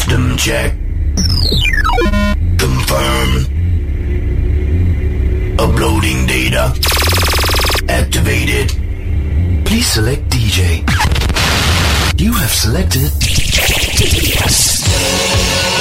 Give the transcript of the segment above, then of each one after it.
System check. Confirm. Uploading data. Activated. Please select DJ. You have selected. Yes.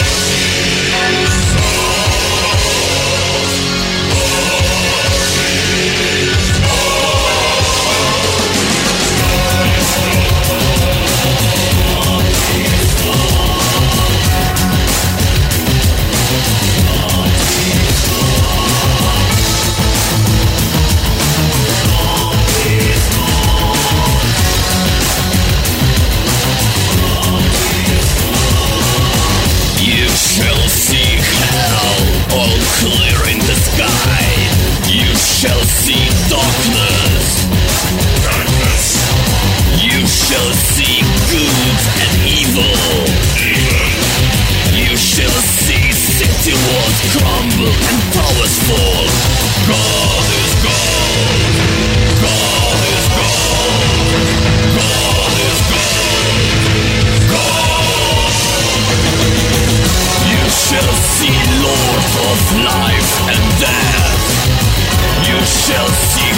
Crumble and towers fall. God is God. God is God. God is. God. You shall see Lord of life and death. You shall see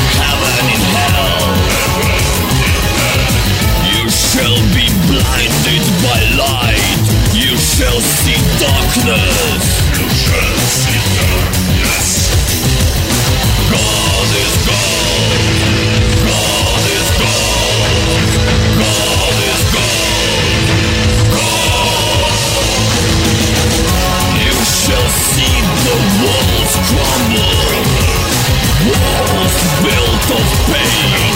shall see darkness. You shall see darkness. God is God. God is God. God is. God. You shall see the walls crumble. Walls built of pain.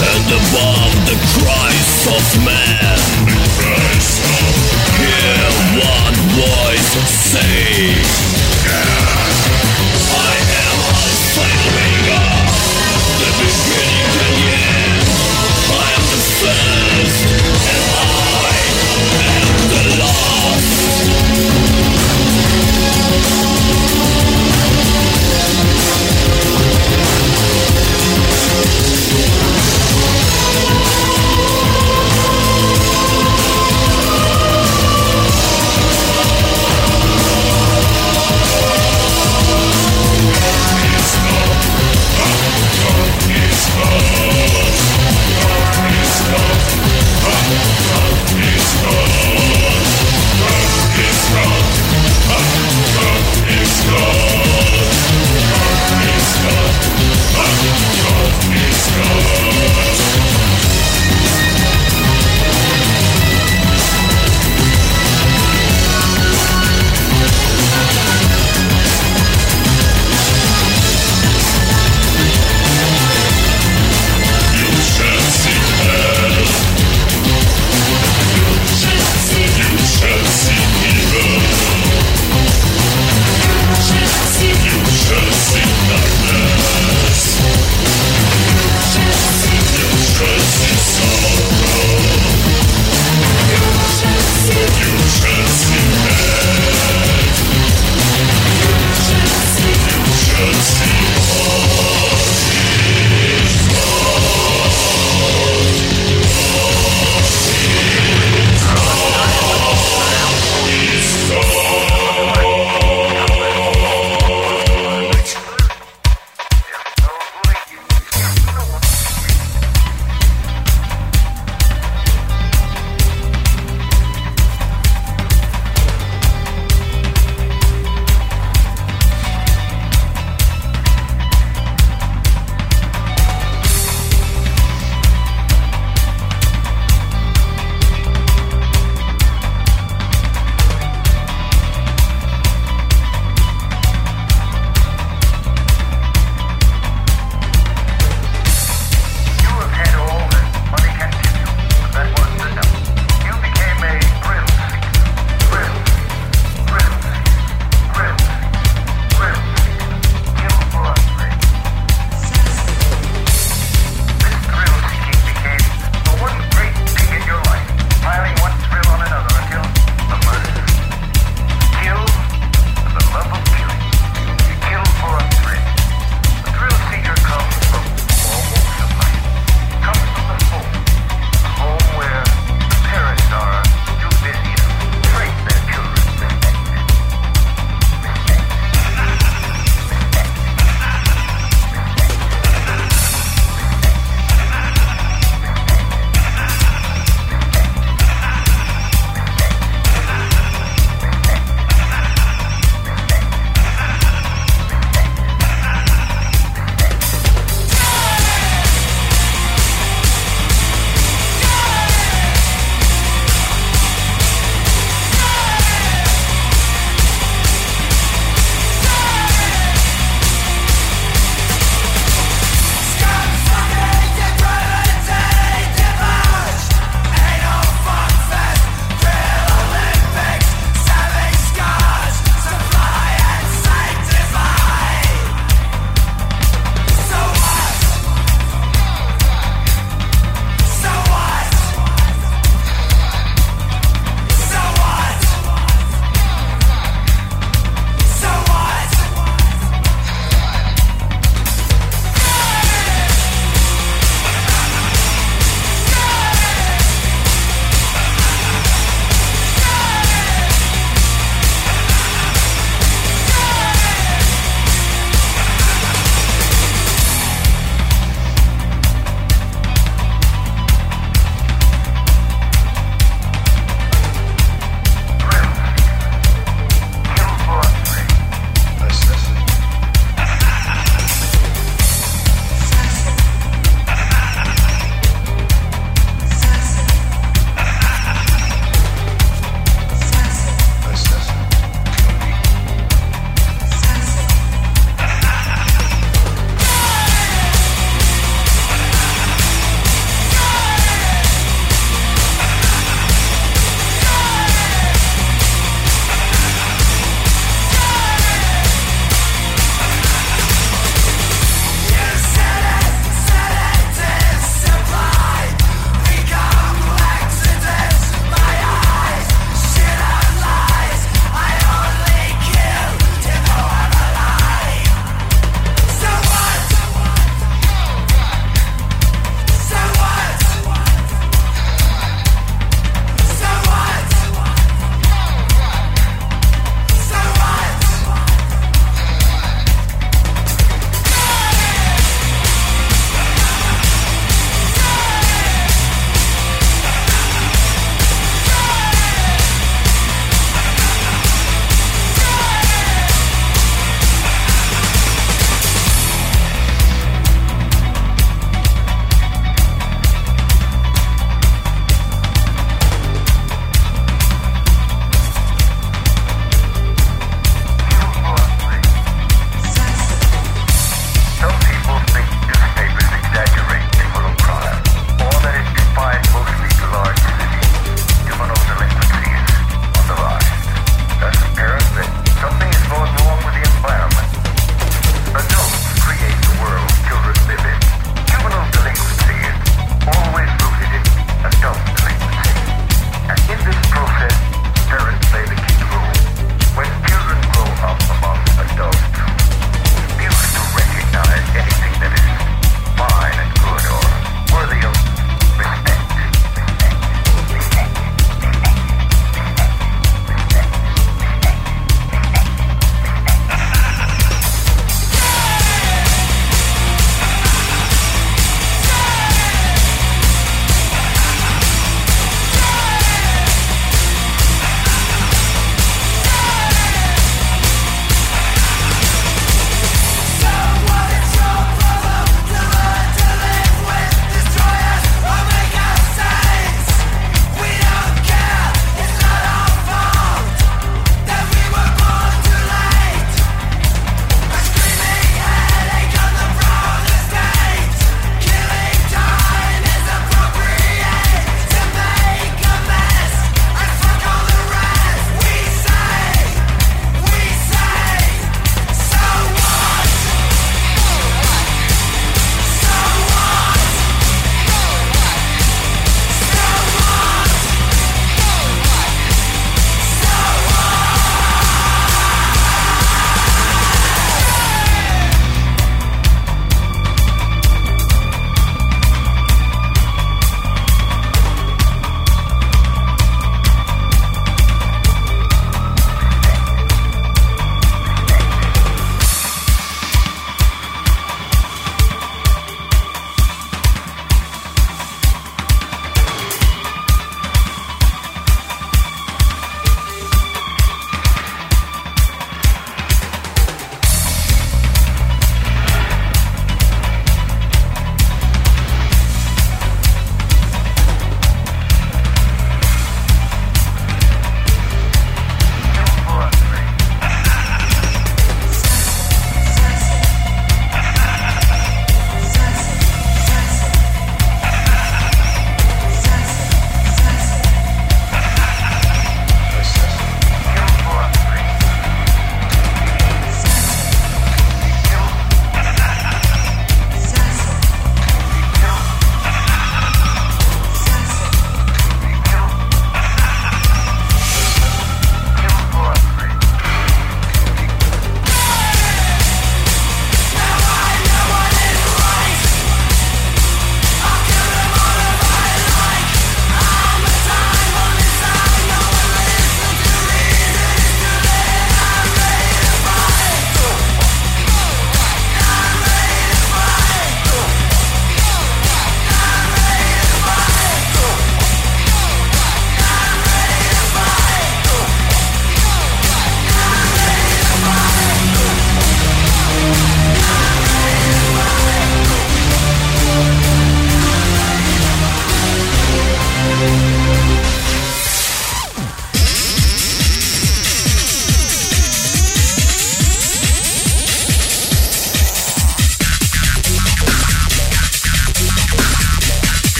And above the cries of man. Hear one voice say,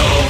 Step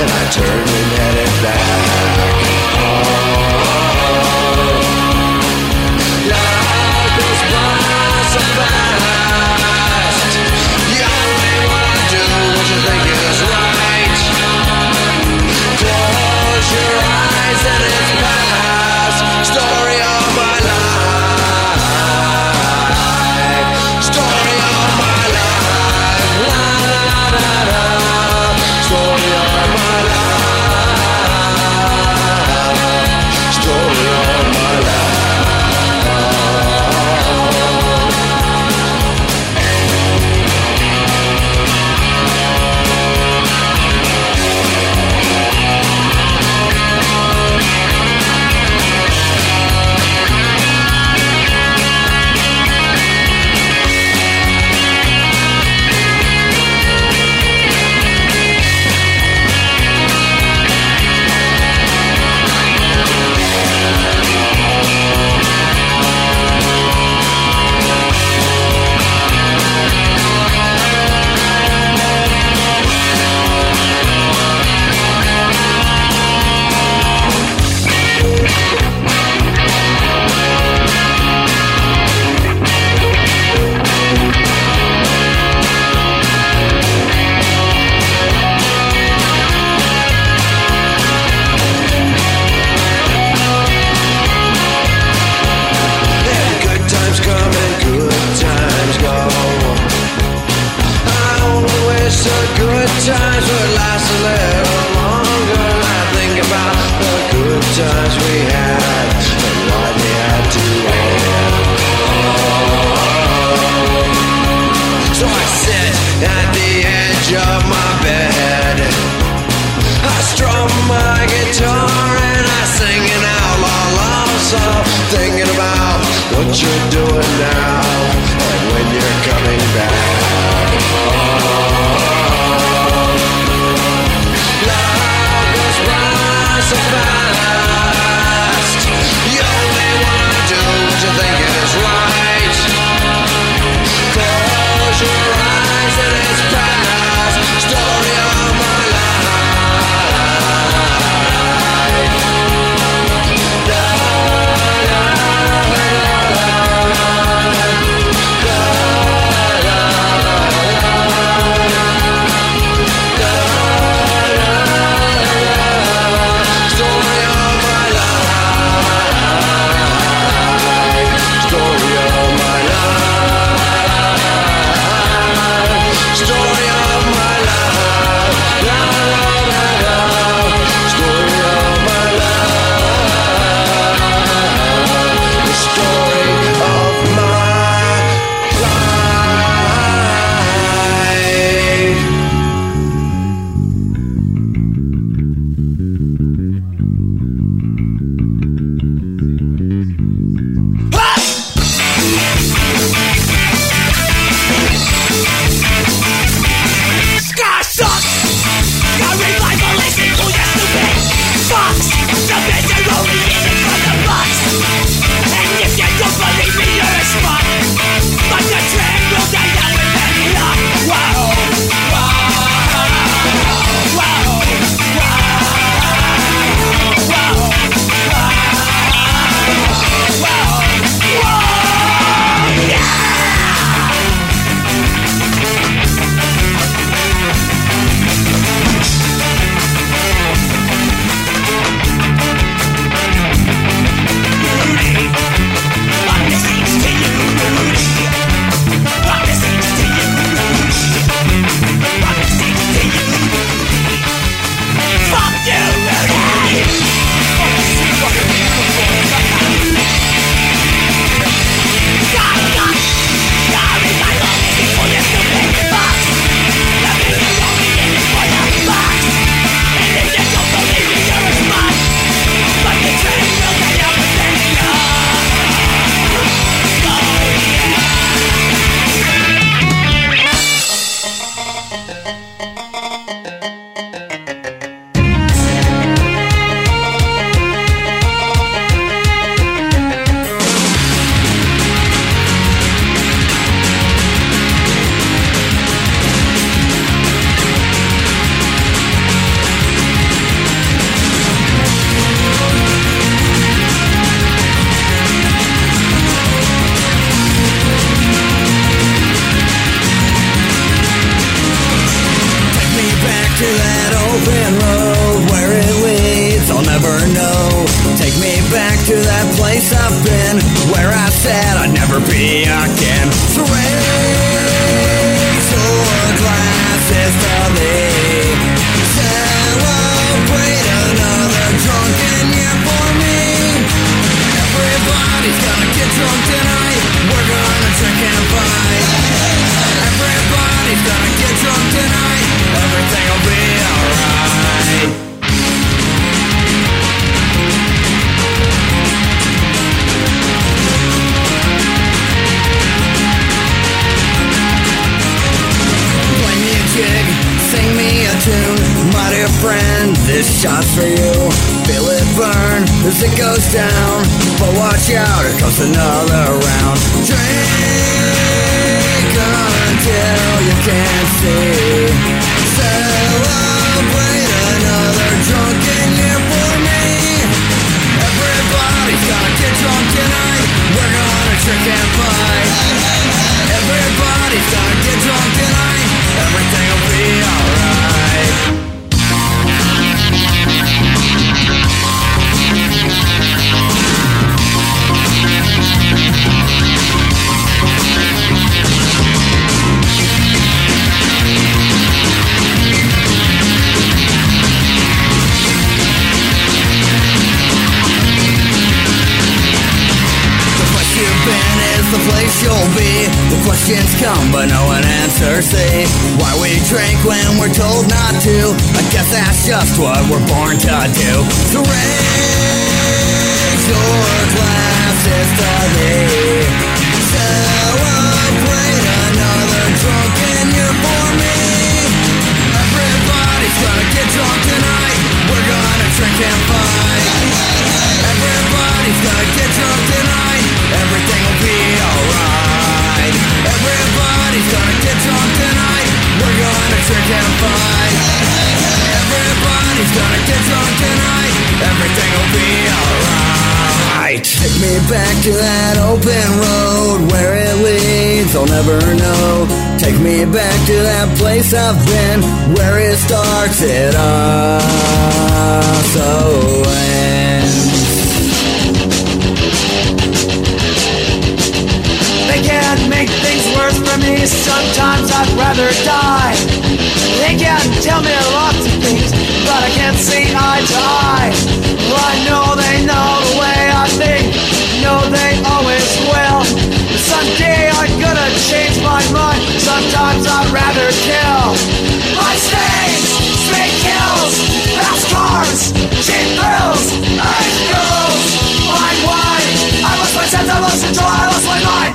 and I turn and headed back. what you're doing now and when you're coming back. Oh, love is rising. Gonna just what we're born to do. So raise your glasses to me. Celebrate another drunken year for me. Everybody's gonna get drunk tonight. We're gonna drink and fight. Everybody's gonna get drunk tonight. Everything will be alright. Everybody's gonna get drunk tonight. We're gonna drink and fight. Everybody's gonna get drunk tonight. Everything will be alright. Take me back to that open road where it leads. I'll never know. Take me back to that place I've been where it starts. It also ends. Worse for me. Sometimes I'd rather die. They can tell me lots of things, but I can't see eye to eye. Well, I know they know the way I think. Know they always will. But someday I'm gonna change my mind. Sometimes I'd rather kill. My stains, straight kills, fast cars, cheap thrills, ice girls, fine wine. I lost my sense, I lost control, I lost my mind.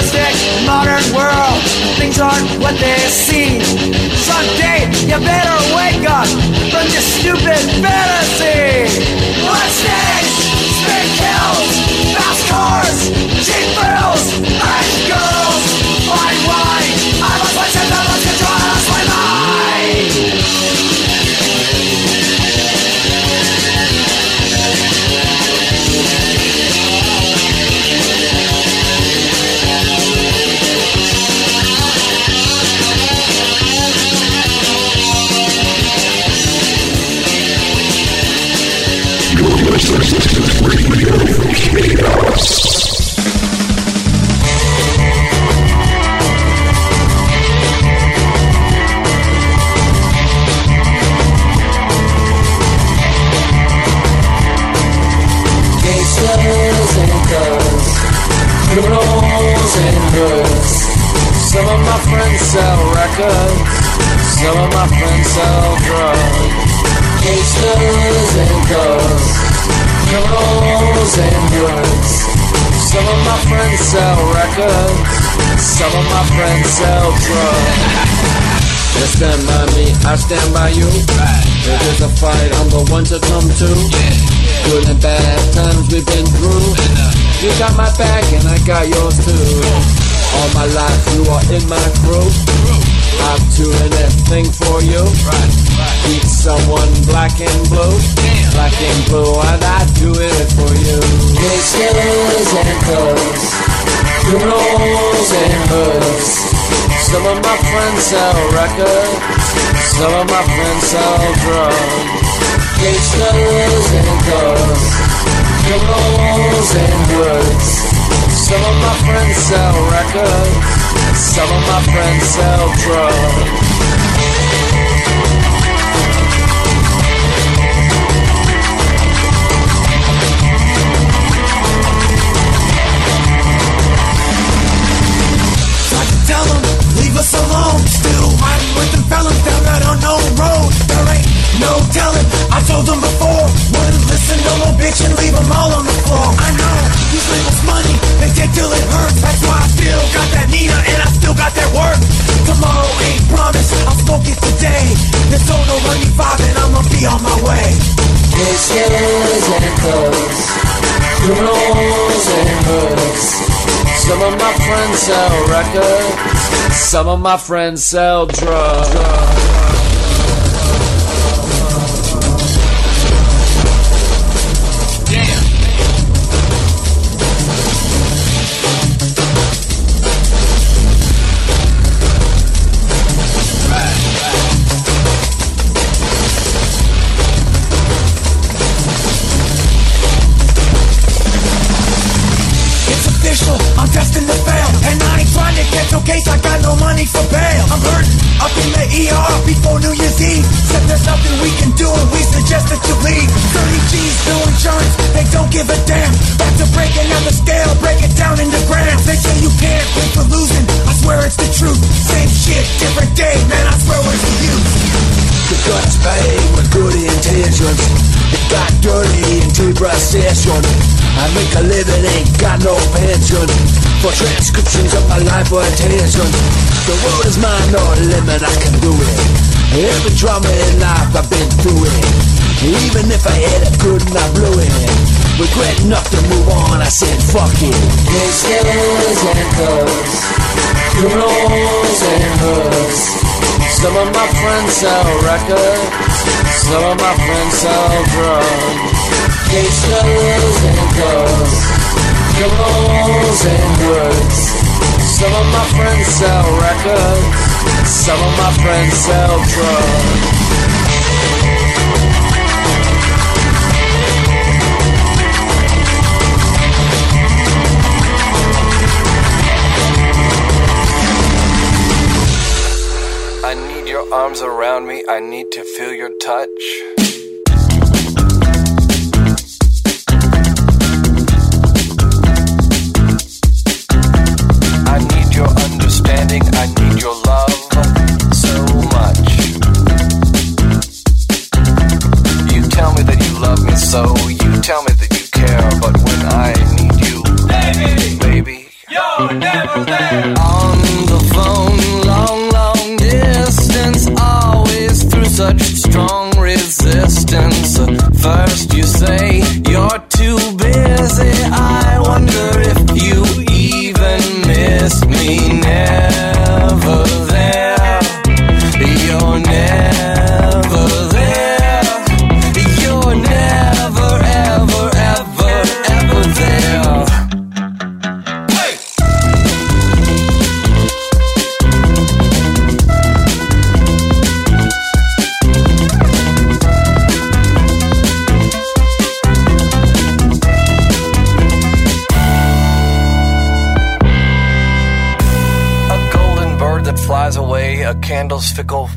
Futuristic modern world. Things aren't what they seem. Someday you better wake up from this stupid fantasy. Some of my friends sell drugs. Gangsters and guns, criminals and hoods. Some of my friends sell records, some of my friends sell drugs. You stand by me, I stand by you. If there's a fight, I'm the one to come to. Good and bad times we've been through. You got my back and I got yours too. All my life you are in my crew. I'll do anything for you. Right, right. Beat someone black and blue, black and blue, and I do it for you. Gangsters and thugs, criminals and hoods. Some of my friends sell records, some of my friends sell drugs. Gangsters and thugs, criminals and hoods. Some of my friends sell records, some of my friends sell drugs. Tell them, leave us alone. Still riding with them fellas down that unknown road. There ain't no telling. I told them before, wouldn't listen, no more bitch and leave them all on the floor. I know these labels money, they take till it hurts. That's why still got that Nina and I still got that work. Tomorrow ain't promised, I'll smoke it today. No and I'ma be on my way. And hoods. Some of my friends sell records, some of my friends sell drugs. For transcriptions of my life or attention. The world is mine, no limit, I can do it. Every drama in life, I've been through it. Even if I had it good and I blew it. Regret enough to move on, I said fuck it. Gangsters and thugs, criminals and hoods. Some of my friends sell records, some of my friends sell drugs. Gangsters and thugs, criminals and hoods. Some of my friends sell records, some of my friends sell drugs. I need your arms around me. I need to feel your touch.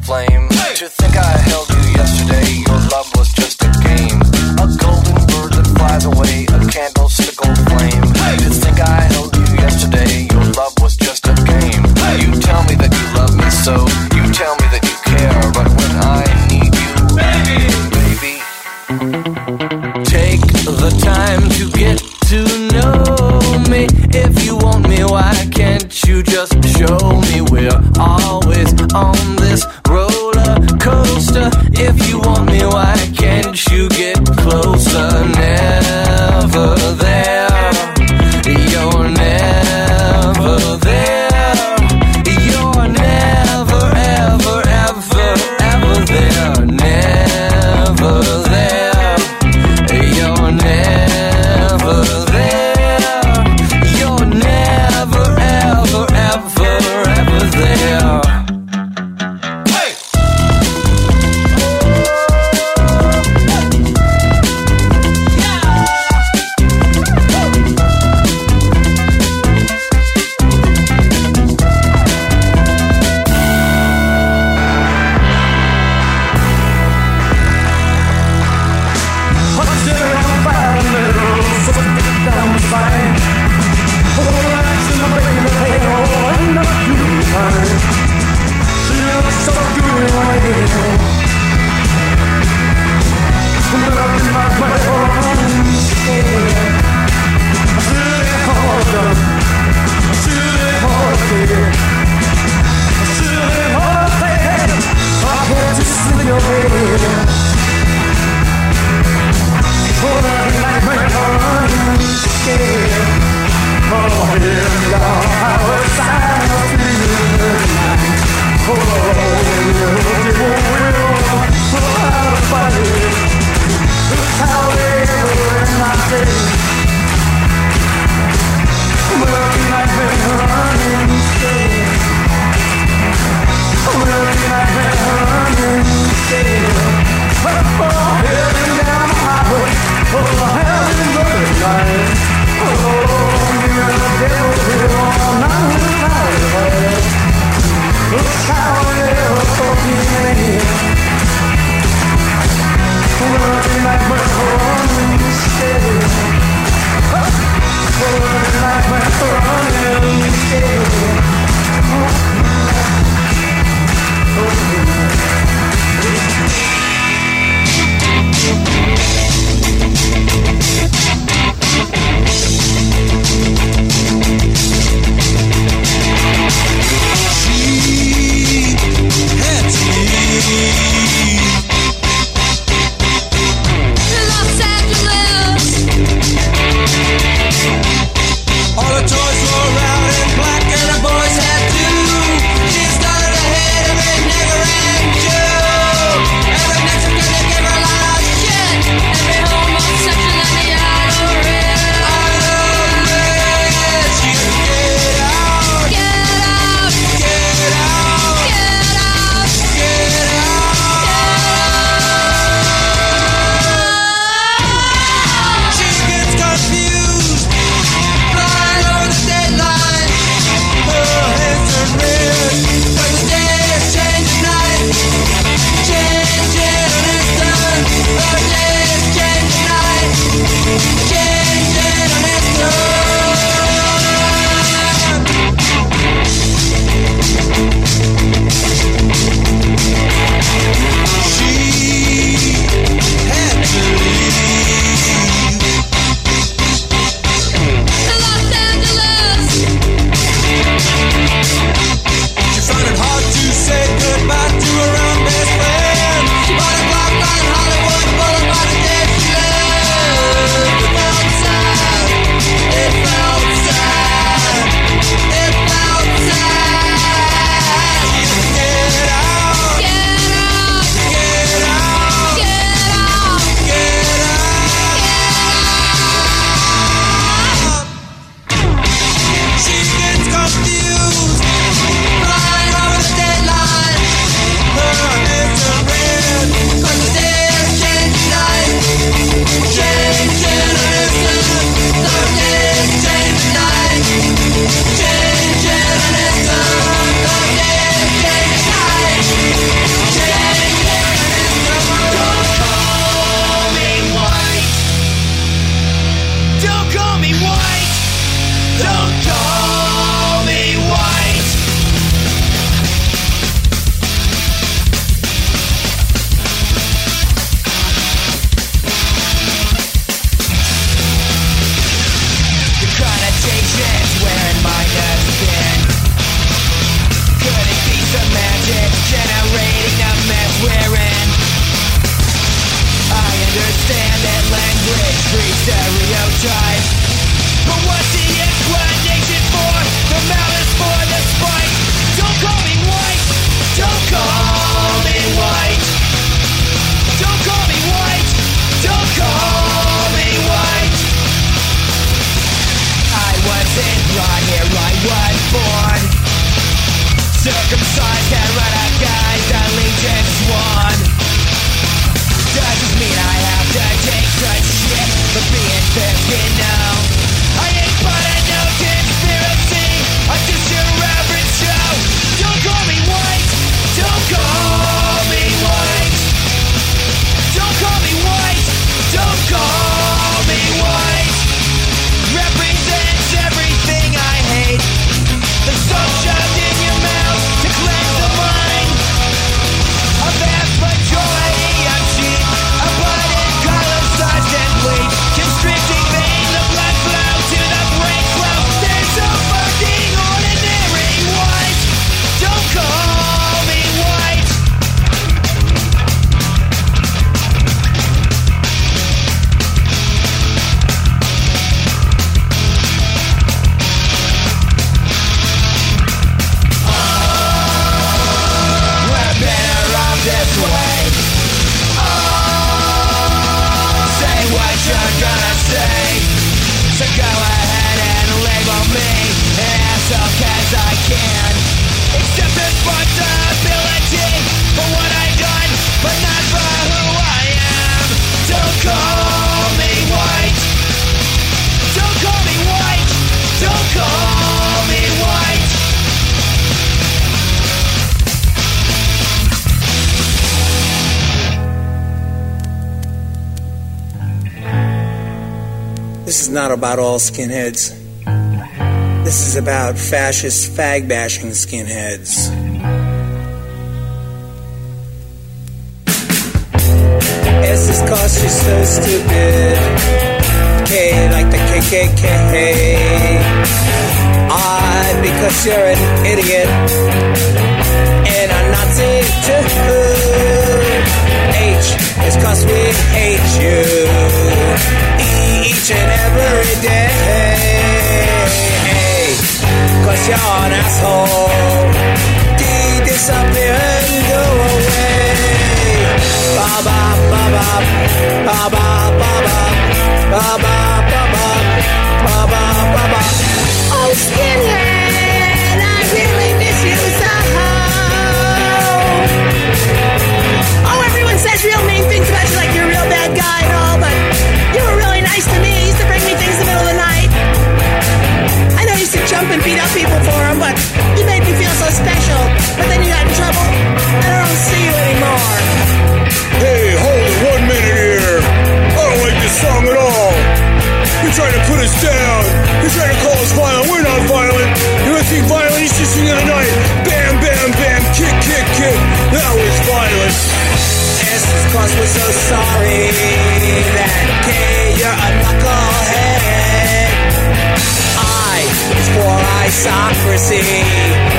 Flame. To think I held you yesterday, your love was just a game. A golden bird that flies away, a candle's fickle flame. To think I held you yesterday, your love was just a game. You tell me that you love me so, you tell me that you care, but when I need you, baby, baby, take the time to get to know me. If you want me, why can't you just show me? We're always on this roller coaster. If you want me, why can't you get closer? About all skinheads. This is about fascist fag bashing skinheads. This is cause you're so stupid. K like the KKK. I because you're an idiot. And a Nazi too. H is cause we hate you. E each and every day. Cause you're an asshole. D disappear and go away. Ba ba ba ba ba ba ba ba ba ba ba ba ba ba ba ba. Oh, skinhead, cause we're so sorry that K, you're a knucklehead. I is for isocracy,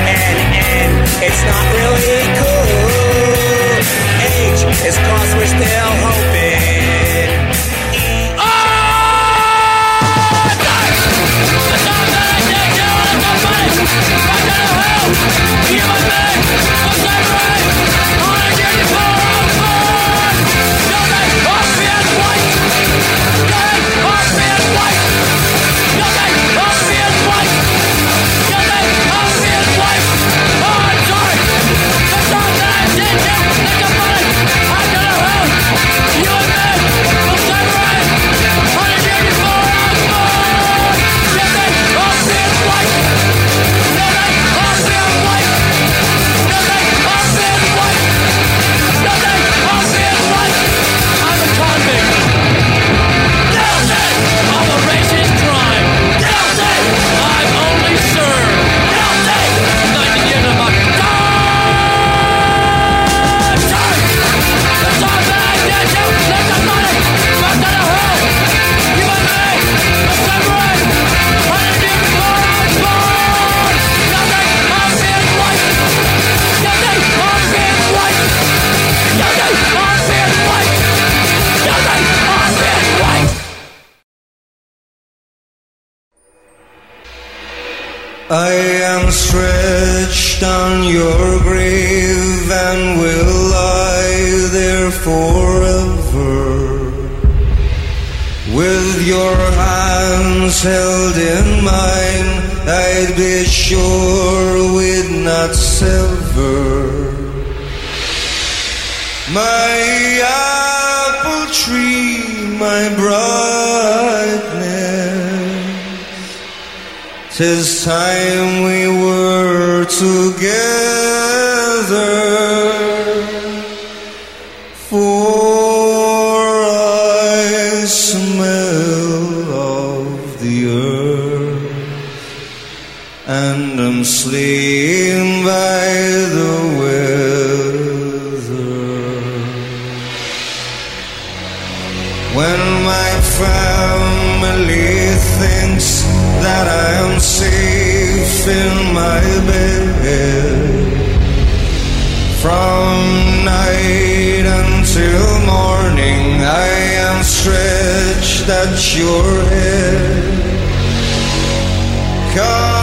and N, it's not really cool. H is cause we're still hoping. Sure we'd not sever. My apple tree, my brightness. Tis time we were together. And by the weather. When my family thinks that I am safe in my bed from night until morning, I am stretched at your head, calling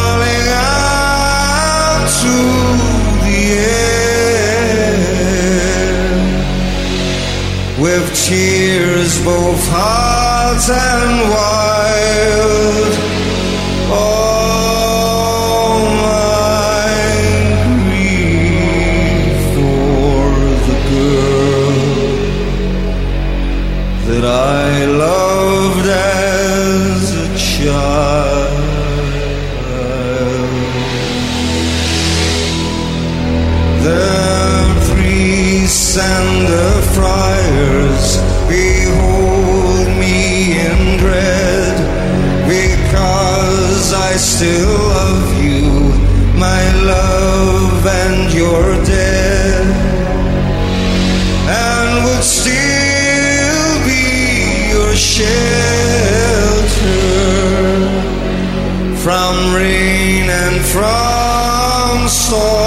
with cheers both hot and wild. Oh. sol.